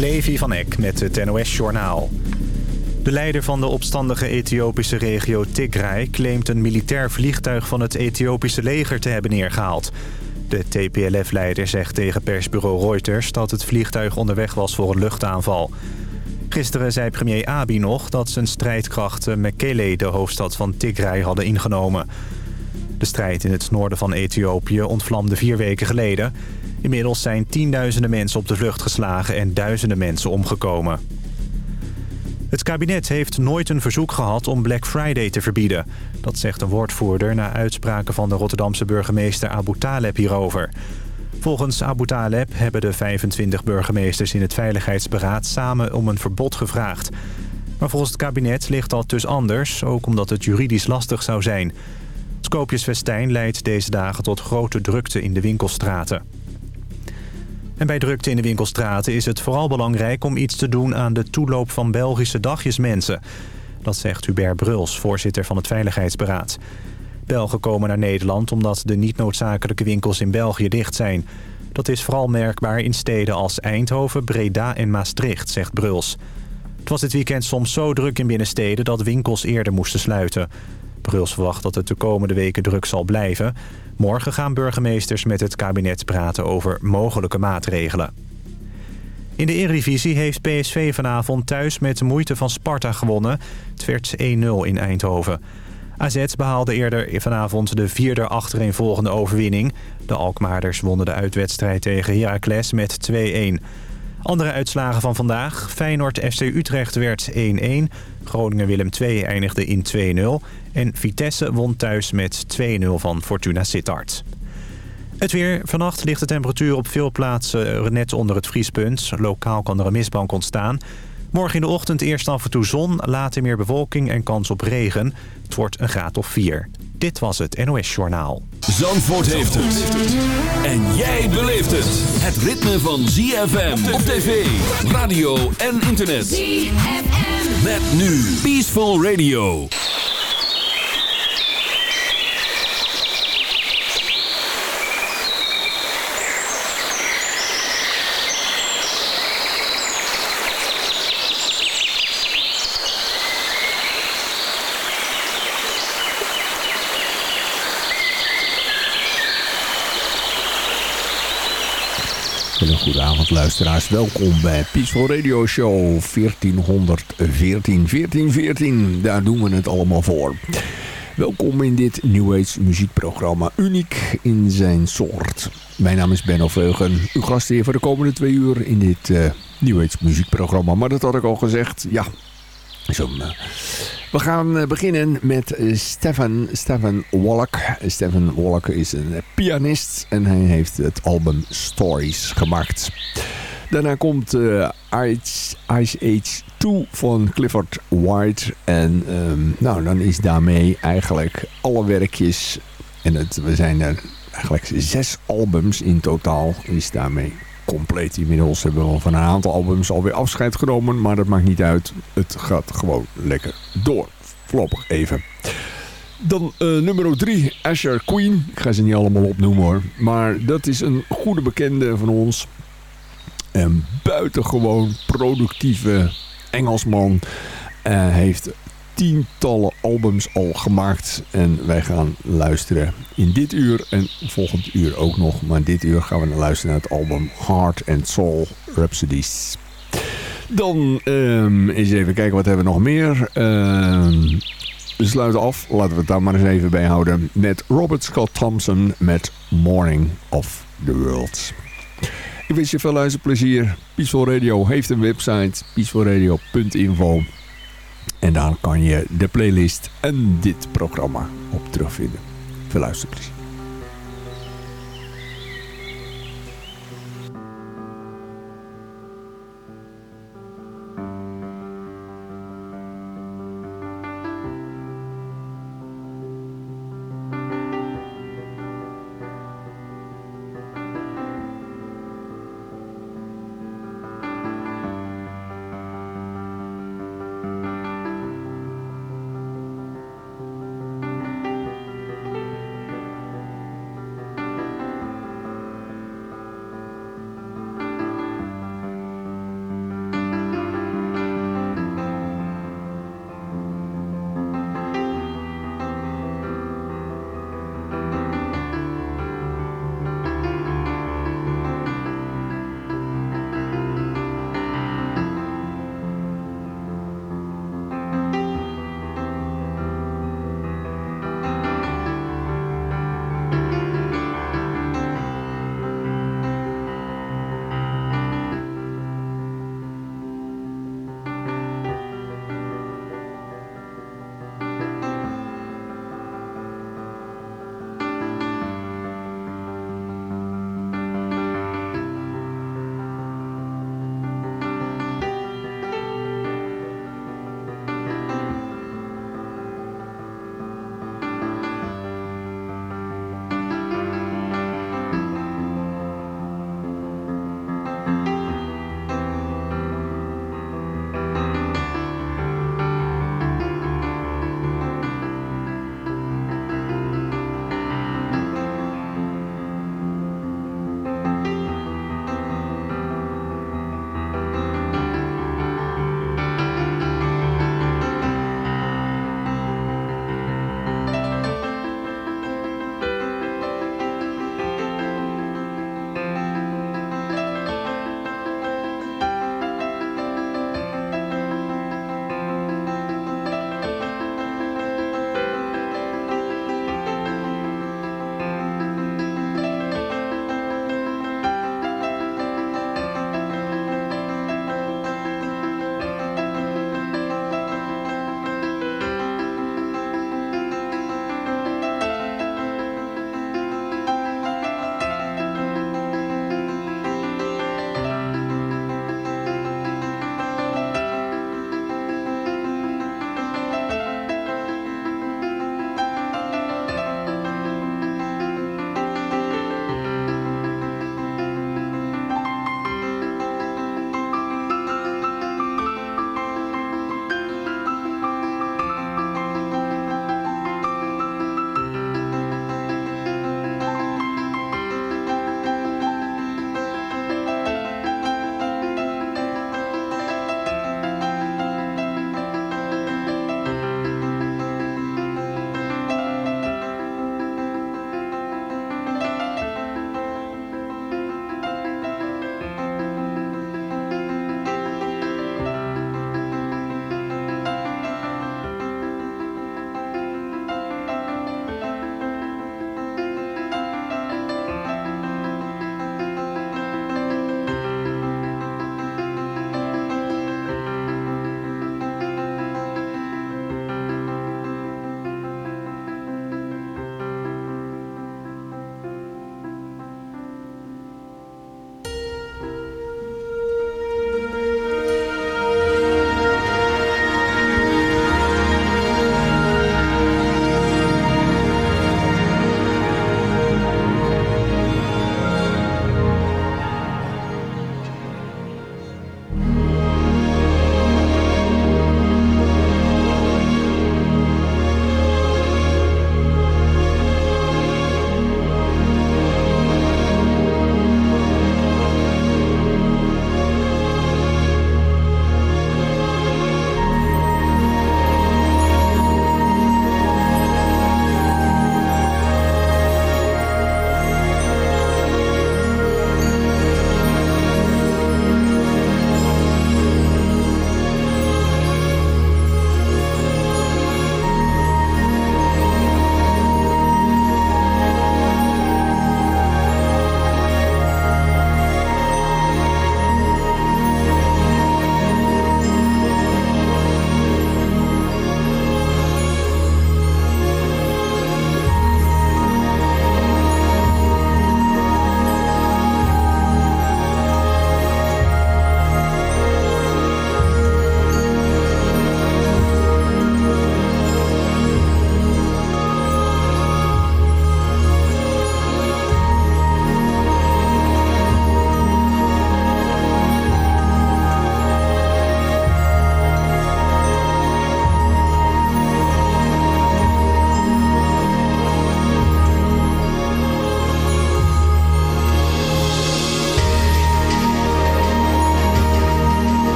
Levi van Eck met het NOS-journaal. De leider van de opstandige Ethiopische regio Tigray... claimt een militair vliegtuig van het Ethiopische leger te hebben neergehaald. De TPLF-leider zegt tegen persbureau Reuters... dat het vliegtuig onderweg was voor een luchtaanval. Gisteren zei premier Abiy nog dat zijn strijdkrachten Mekele... de hoofdstad van Tigray hadden ingenomen. De strijd in het noorden van Ethiopië ontvlamde vier weken geleden... Inmiddels zijn tienduizenden mensen op de vlucht geslagen en duizenden mensen omgekomen. Het kabinet heeft nooit een verzoek gehad om Black Friday te verbieden. Dat zegt een woordvoerder na uitspraken van de Rotterdamse burgemeester Abu Taleb hierover. Volgens Abu Taleb hebben de 25 burgemeesters in het Veiligheidsberaad samen om een verbod gevraagd. Maar volgens het kabinet ligt dat dus anders, ook omdat het juridisch lastig zou zijn. Skopjesfestijn leidt deze dagen tot grote drukte in de winkelstraten. En bij drukte in de winkelstraten is het vooral belangrijk om iets te doen aan de toeloop van Belgische dagjesmensen. Dat zegt Hubert Bruls, voorzitter van het Veiligheidsberaad. Belgen komen naar Nederland omdat de niet noodzakelijke winkels in België dicht zijn. Dat is vooral merkbaar in steden als Eindhoven, Breda en Maastricht, zegt Bruls. Het was dit weekend soms zo druk in binnensteden dat winkels eerder moesten sluiten. Bruls verwacht dat het de komende weken druk zal blijven. Morgen gaan burgemeesters met het kabinet praten over mogelijke maatregelen. In de Eredivisie heeft PSV vanavond thuis met moeite van Sparta gewonnen. Het werd 1-0 in Eindhoven. AZ behaalde eerder vanavond de vierde achtereenvolgende overwinning. De Alkmaarders wonnen de uitwedstrijd tegen Heracles met 2-1. Andere uitslagen van vandaag. Feyenoord FC Utrecht werd 1-1. Groningen-Willem II eindigde in 2-0. En Vitesse won thuis met 2-0 van Fortuna Sittard. Het weer. Vannacht ligt de temperatuur op veel plaatsen net onder het vriespunt. Lokaal kan er een mistbank ontstaan. Morgen in de ochtend eerst af en toe zon, later meer bewolking en kans op regen. Het wordt een graad of 4. Dit was het NOS Journaal. Zandvoort heeft het. En jij beleeft het. Het ritme van ZFM op tv, radio en internet. ZFM. Met nu Peaceful Radio. Een goede avond luisteraars. Welkom bij Peaceful Radio Show 1414. 1414, daar doen we het allemaal voor. Welkom in dit New Age muziekprogramma. Uniek in zijn soort. Mijn naam is Benno Veugen. Uw gastheer voor de komende twee uur in dit uh, New Age muziekprogramma. Maar dat had ik al gezegd. Ja, we gaan uh, beginnen met uh, Stefan, Stefan Wallach. Stefan Wallach is een pianist en hij heeft het album Stories gemaakt. Daarna komt Ice, Ice Age 2 van Clifford White. En um, nou, dan is daarmee eigenlijk alle werkjes... En het, we zijn er eigenlijk zes albums in totaal is daarmee compleet. Inmiddels hebben we al van een aantal albums alweer afscheid genomen. Maar dat maakt niet uit. Het gaat gewoon lekker door. Voorlopig even. Dan uh, nummer 3, Asher Queen. Ik ga ze niet allemaal opnoemen hoor. Maar dat is een goede bekende van ons. Een buitengewoon productieve Engelsman. Uh, heeft tientallen albums al gemaakt. En wij gaan luisteren in dit uur en volgend uur ook nog. Maar dit uur gaan we naar luisteren naar het album Heart and Soul Rhapsodies. Dan um, eens even kijken wat hebben we nog meer. Um, we sluiten af, laten we het daar maar eens even bij houden. Met Robert Scott Thompson met Morning of the World. Ik wens je veel luisterplezier. Peaceful Radio heeft een website. peacefulradio.info En daar kan je de playlist en dit programma op terugvinden. Veel luisterplezier.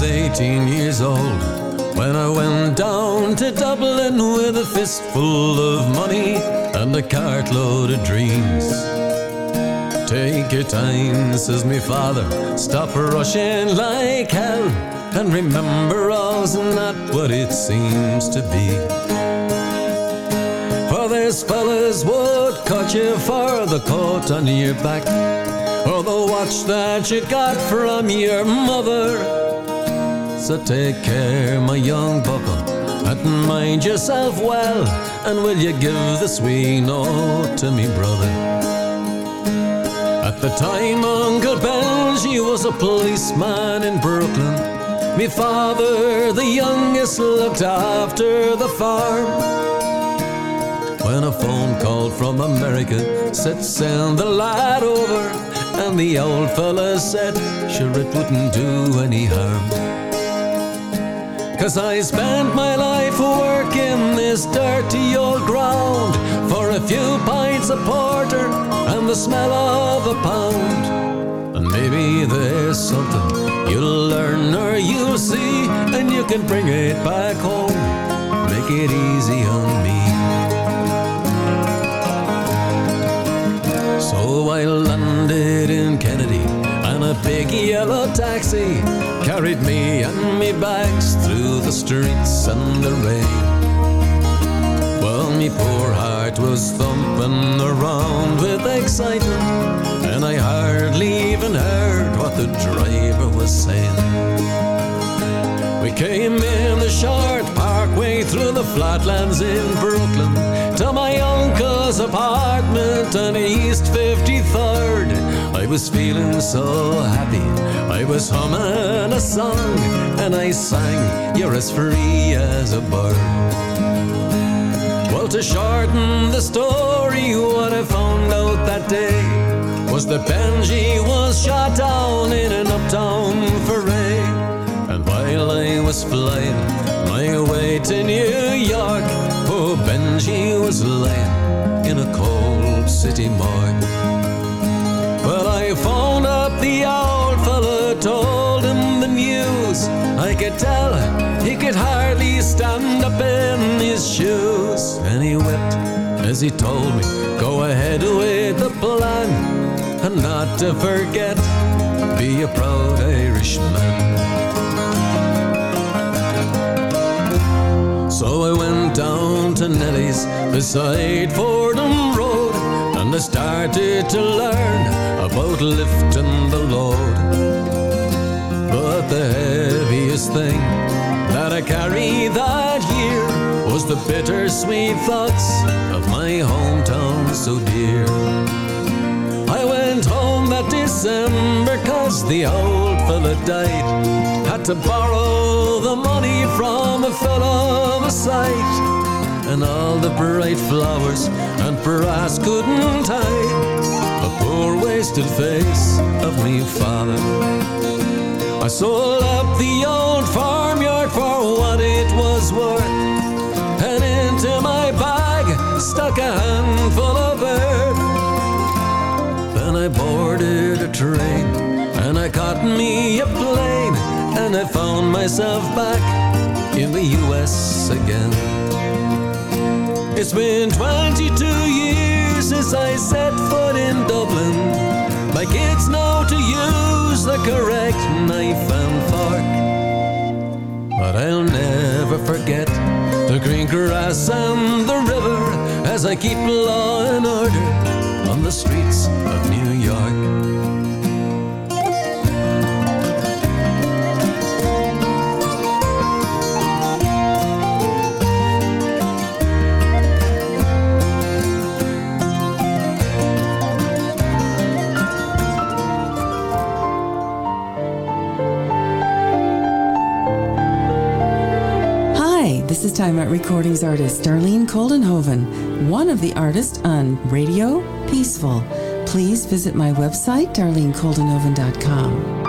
18 years old when I went down to Dublin with a fistful of money and a cartload of dreams. Take your time, says me father, stop rushing like hell, and remember all's not what it seems to be. For there's fellas would cut you for the coat on your back, or the watch that you got from your mother. So take care, my young buckle, and mind yourself well, and will you give this wee note to me brother? At the time, Uncle Benji was a policeman in Brooklyn. Me father, the youngest, looked after the farm. When a phone call from America said send the lad over, and the old fella said, sure it wouldn't do any harm. Cause I spent my life working this dirty old ground for a few pints of porter and the smell of a pound. And maybe there's something you'll learn or you'll see, and you can bring it back home. Make it easy on me. So I landed in and a big yellow taxi carried me and me bags through the streets and the rain. Well, me poor heart was thumping around with excitement, and I hardly even heard what the driver was saying. We came in the Shore Parkway through the flatlands in Brooklyn to my uncle's apartment on East 53rd. I was feeling so happy, I was humming a song, and I sang, You're as free as a bird. Well, to shorten the story, what I found out that day was that Benji was shot down in an uptown foray. And while I was flying my way to New York, poor Benji was lying in a cold city morgue. The old fella, told him the news. I could tell he could hardly stand up in his shoes. And he wept as he told me, go ahead with the plan, and not to forget, be a proud Irishman. So I went down to Nelly's beside Road I started to learn about lifting the load. But the heaviest thing that I carried that year was the bittersweet thoughts of my hometown so dear. I went home that December cause the old fella died. Had to borrow the money from a fellow sight. And all the bright flowers and brass couldn't hide the poor wasted face of me father. I sold up the old farmyard for what it was worth. And into my bag stuck a handful of earth. Then I boarded a train and I caught me a plane and I found myself back in the US again. It's been 22 years since I set foot in Dublin. My kids know to use the correct knife and fork. But I'll never forget the green grass and the river as I keep law and order on the streets of New York. Hi, this is Time Out Recordings artist Darlene Koldenhoven, one of the artists on Radio Peaceful. Please visit my website, darlenekoldenhoven.com.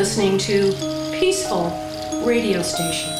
listening to Peaceful Radio Station.